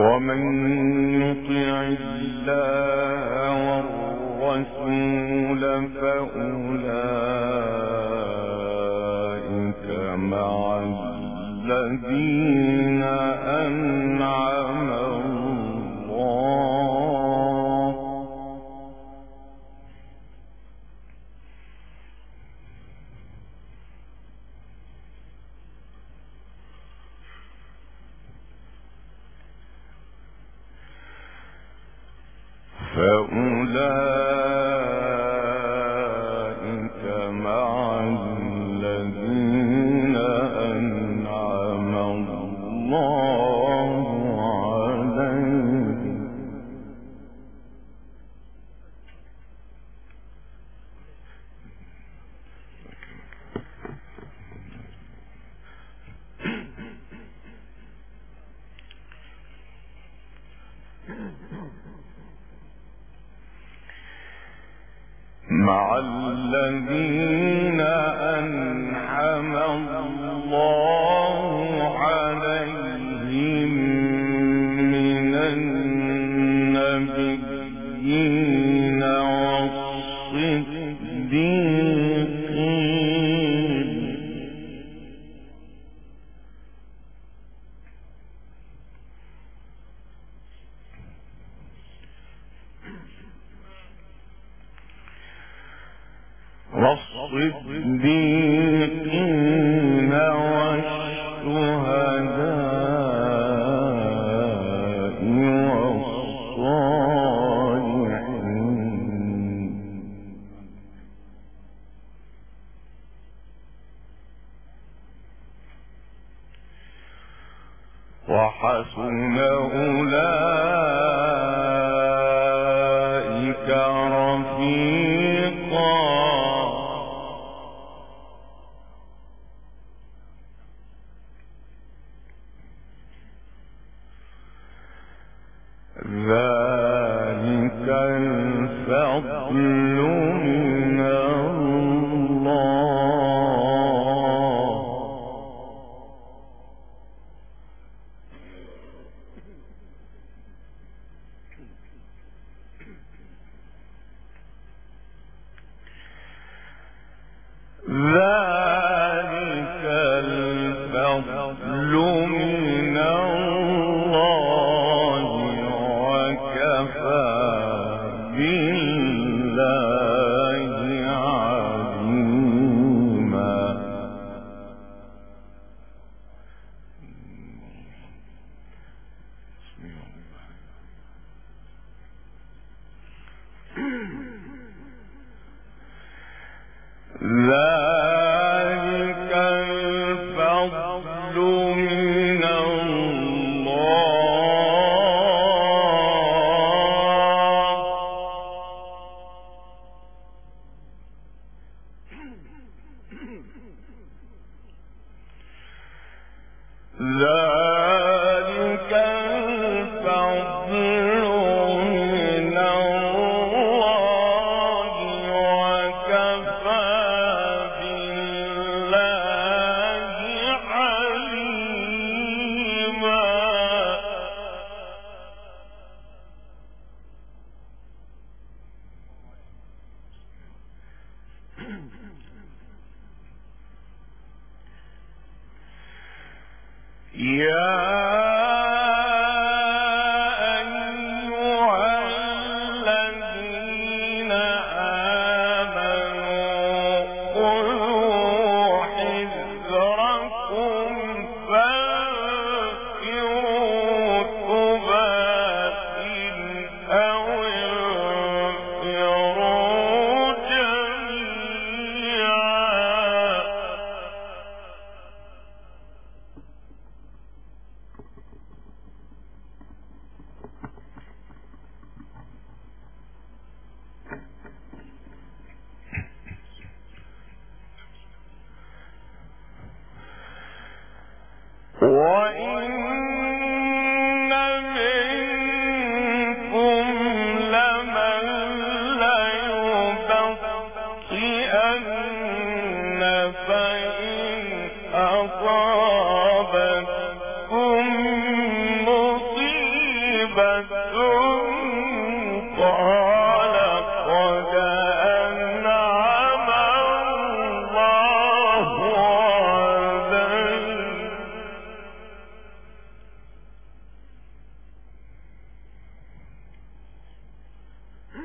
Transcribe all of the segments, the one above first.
ومن يطع الله والرسول فأولئك مع الذين أنعم Yeah.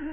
Yeah.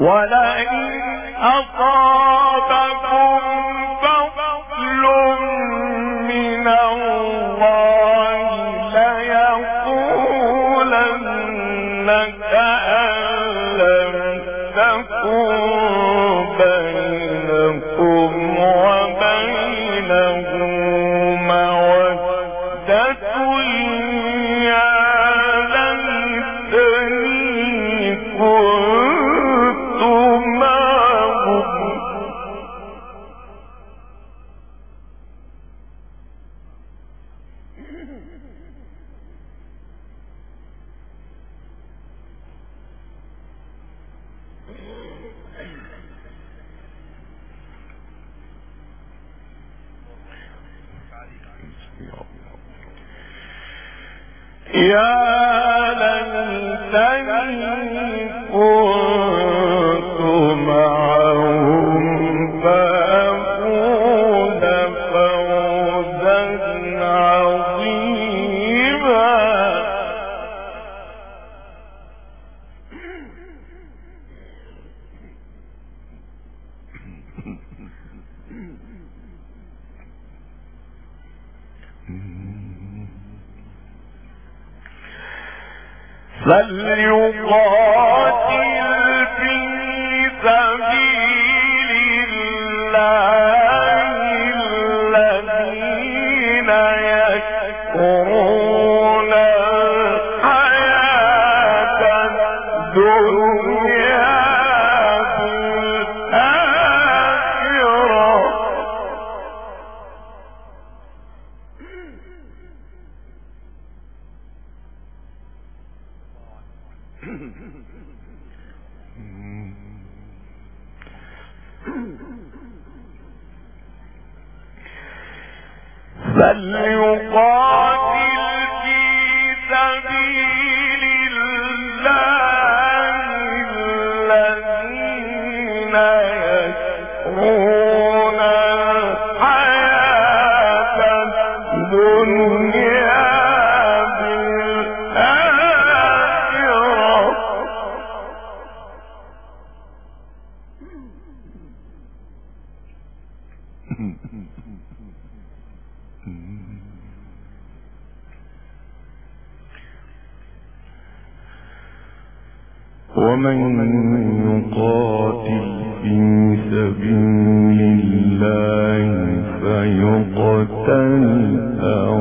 ولئن أصابكم فليقاتل ومن يقاتل في سبيل الله فيقتل أو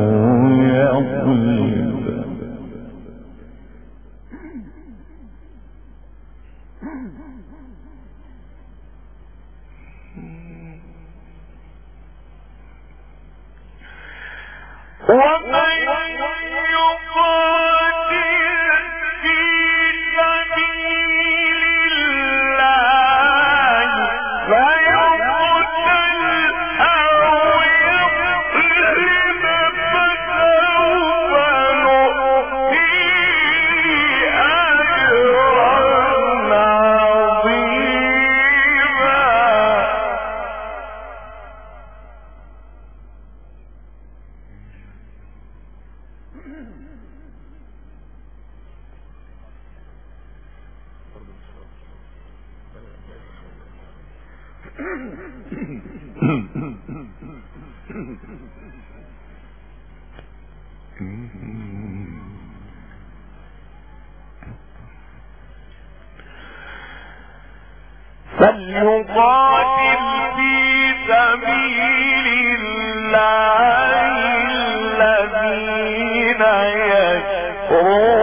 فليقاتل في سبيل الله الذين يشكرون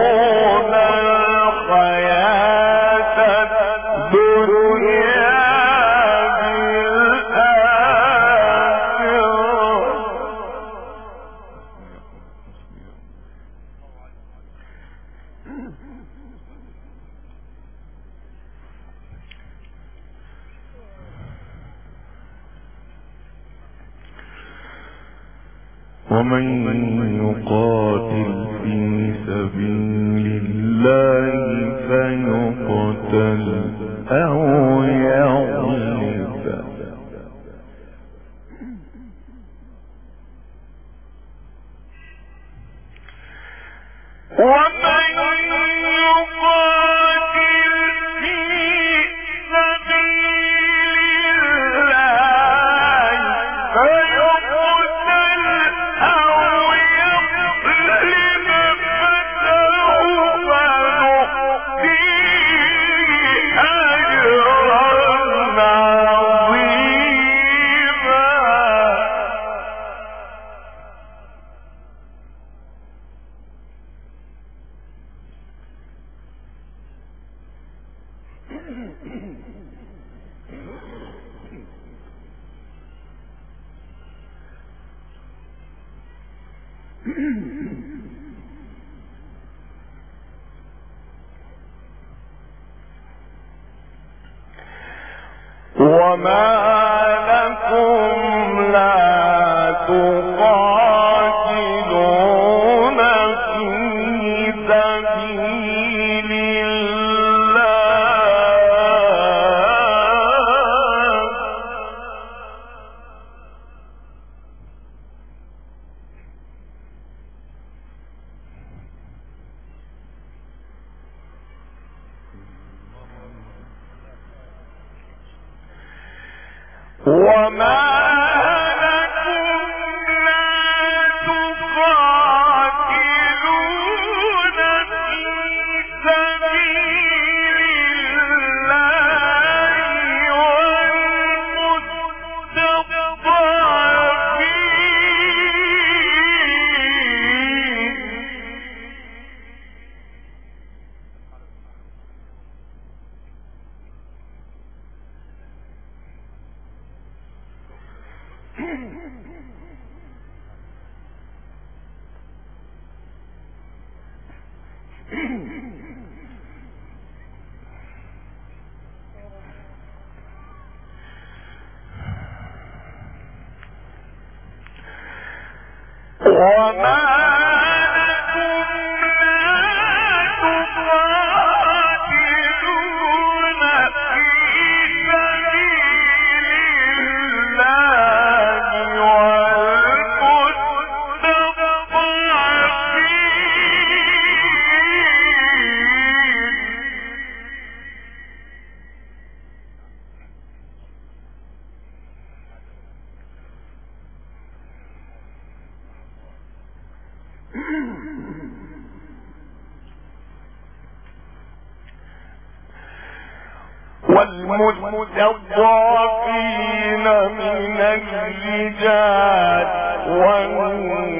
والمستضعفين من الرجال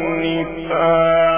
والنساء.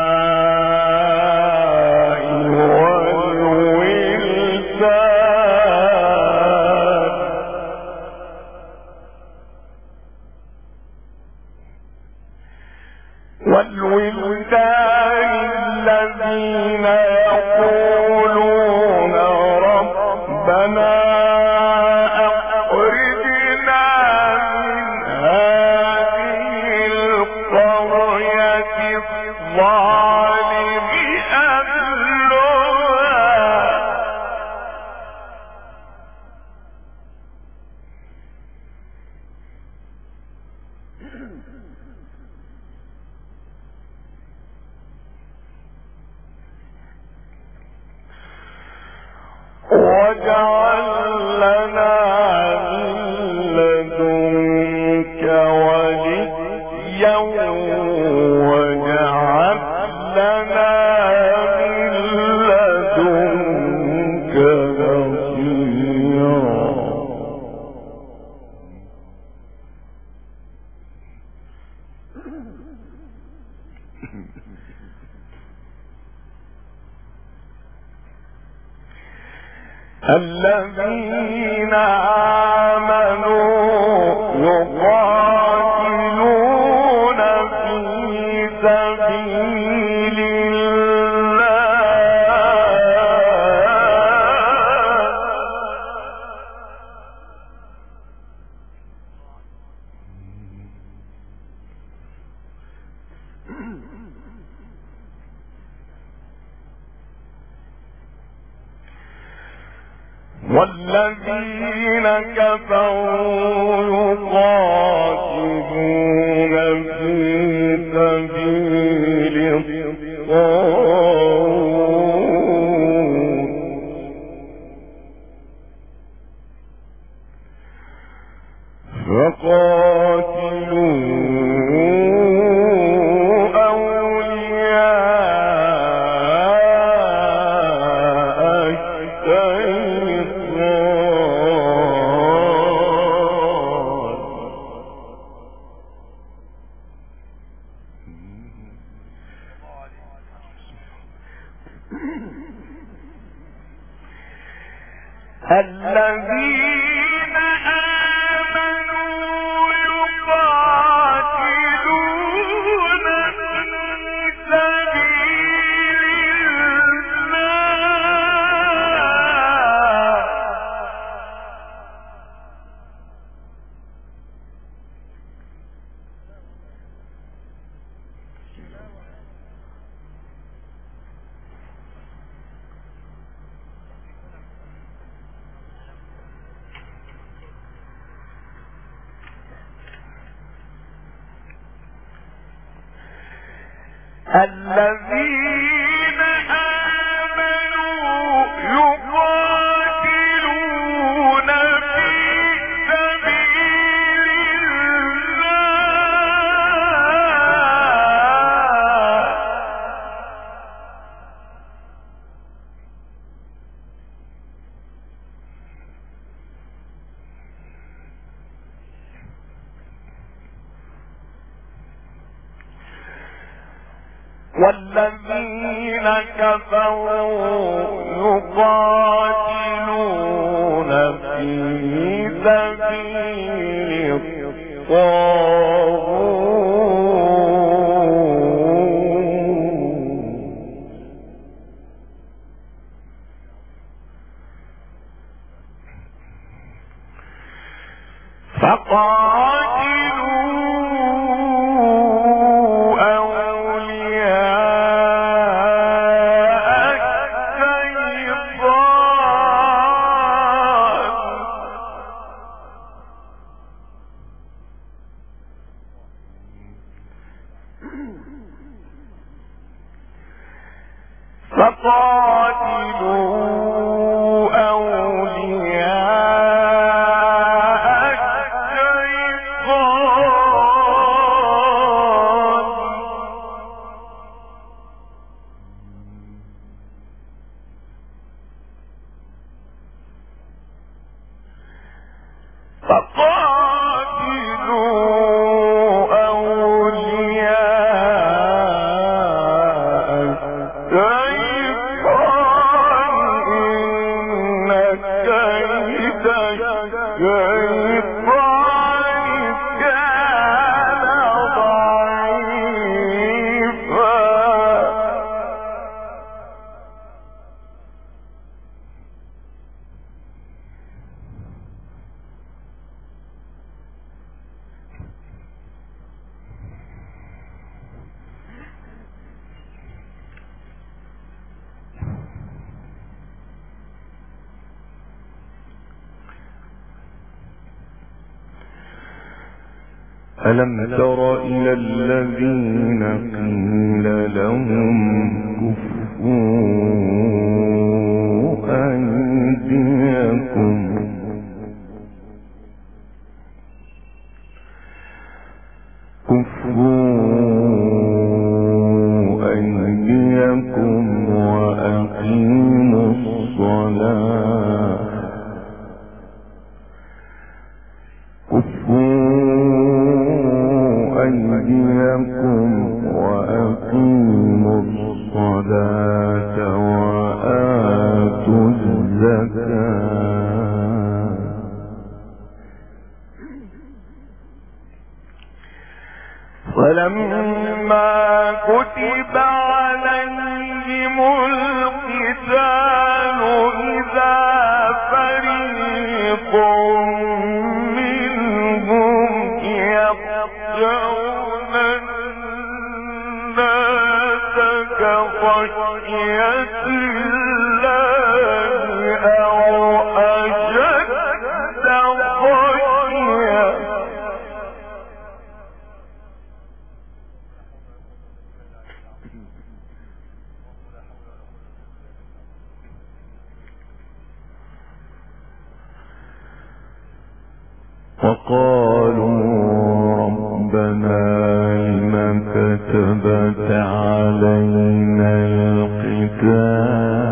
الذين الذين يقاتلون الشيطان ألم تر إلى الذين قيل لهم فلما كتب عليهم القتال إذا فريق منهم يخشون الناس كخشية وقالوا ربنا لم كتبت علينا القتال.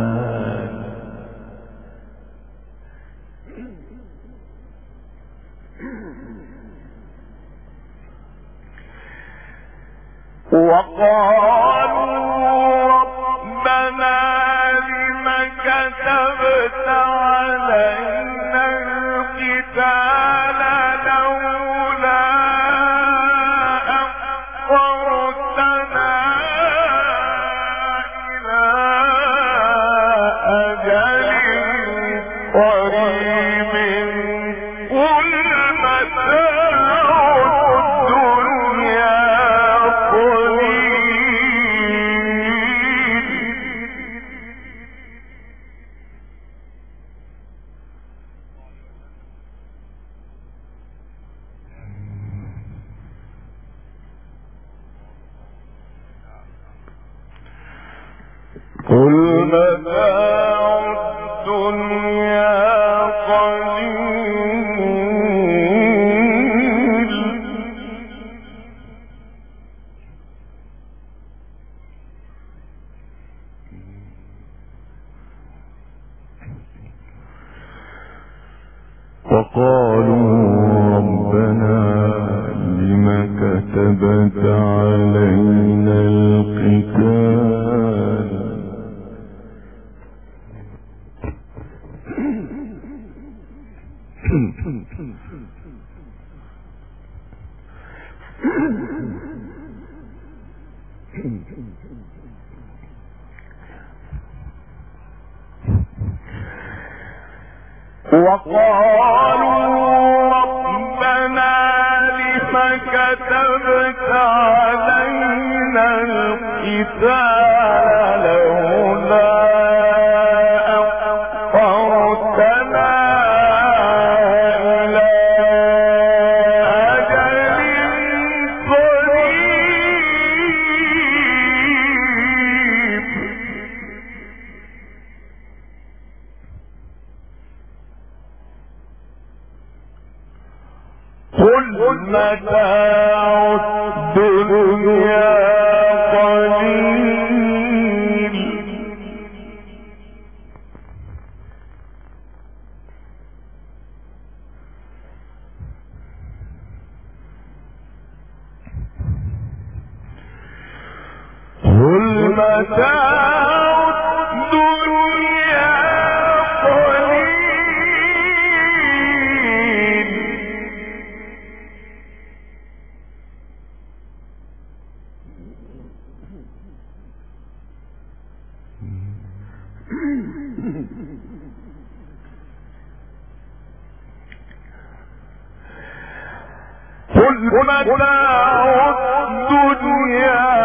وقالوا ربنا كتبت علينا القتال. الدنيا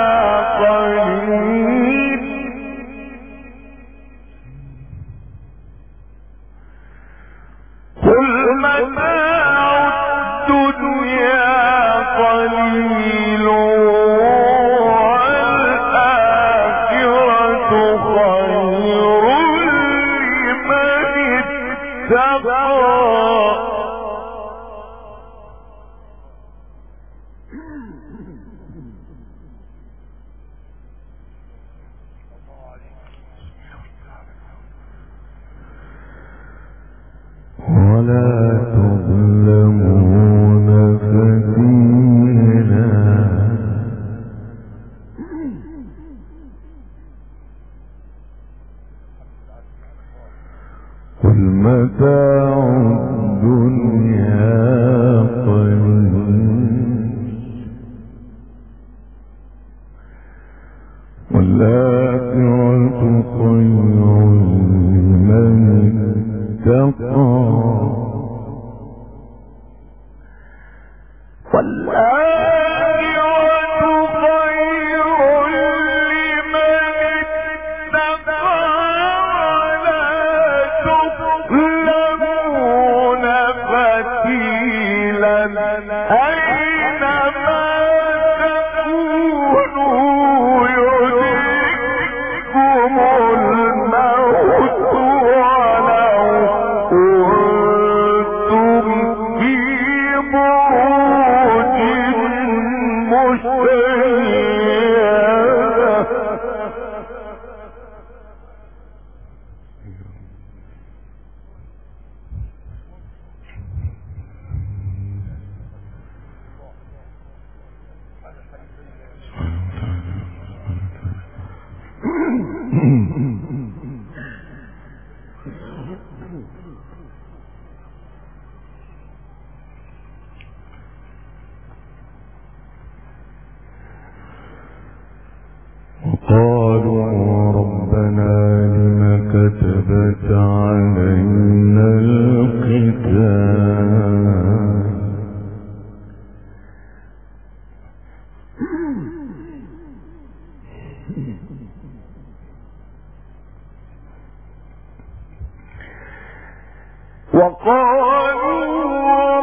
وقالوا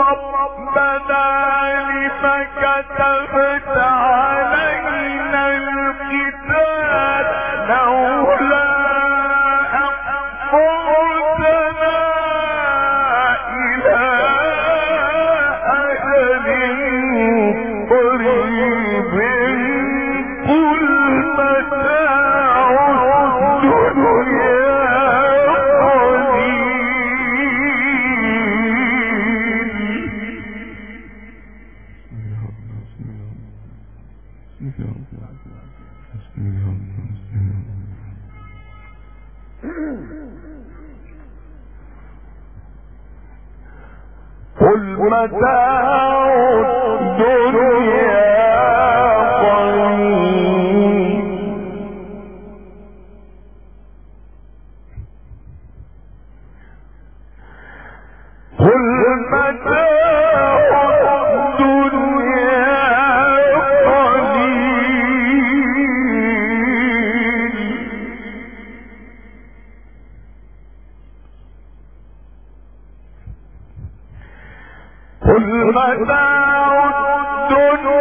ربنا لم كتبت علينا قل متاع الدنيا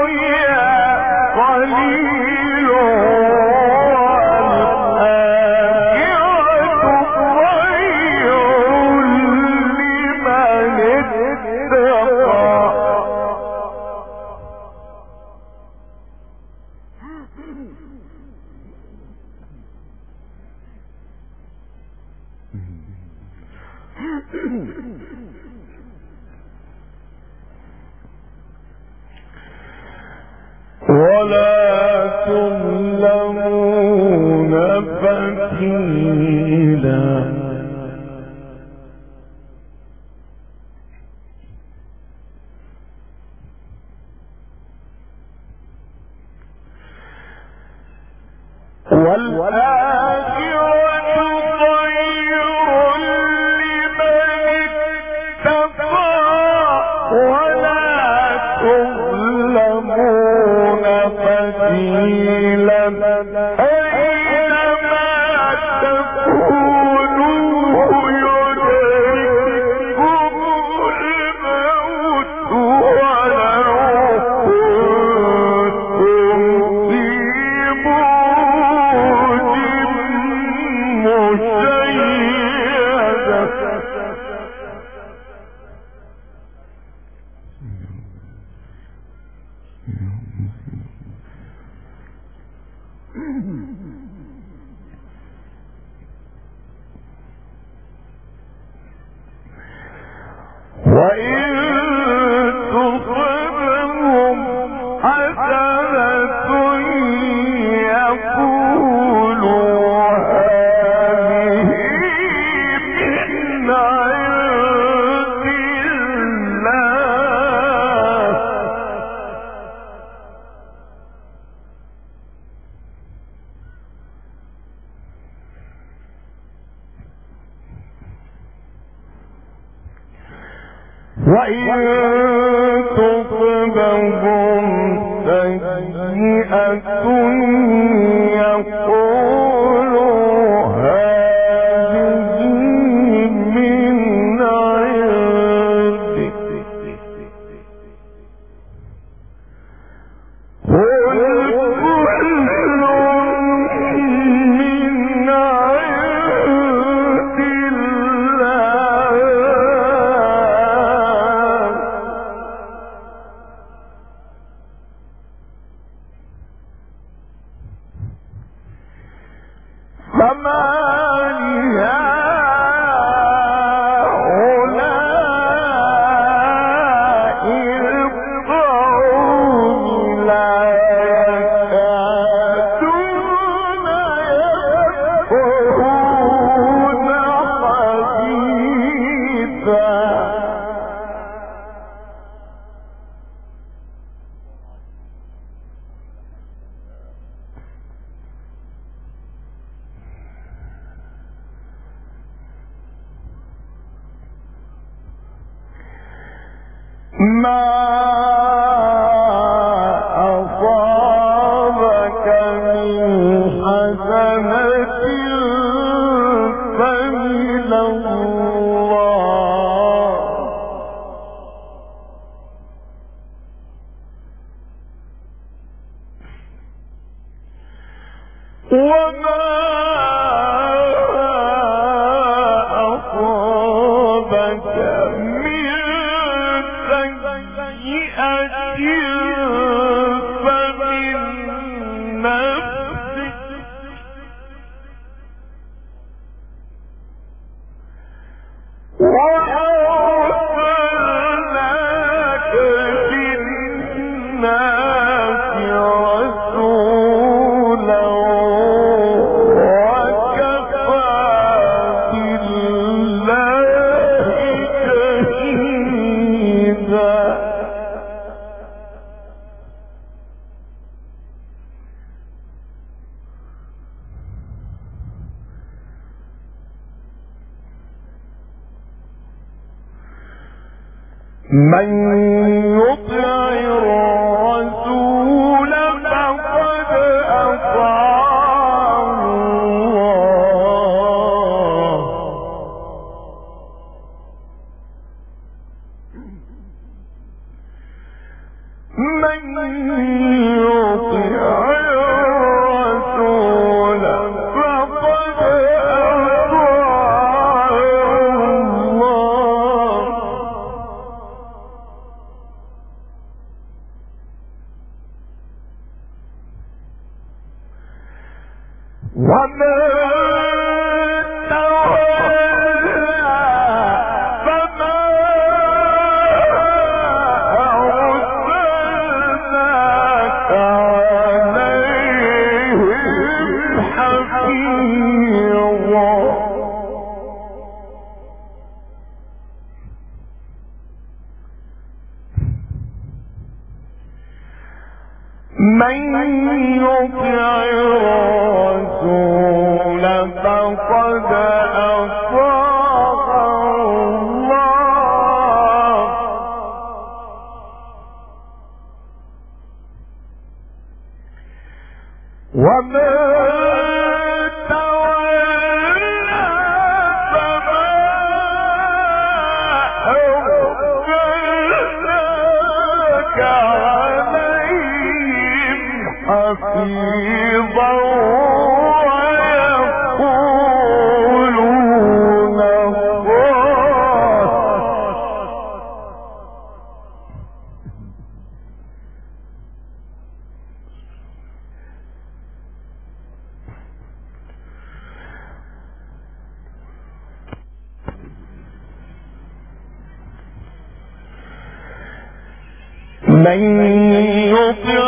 صدق الله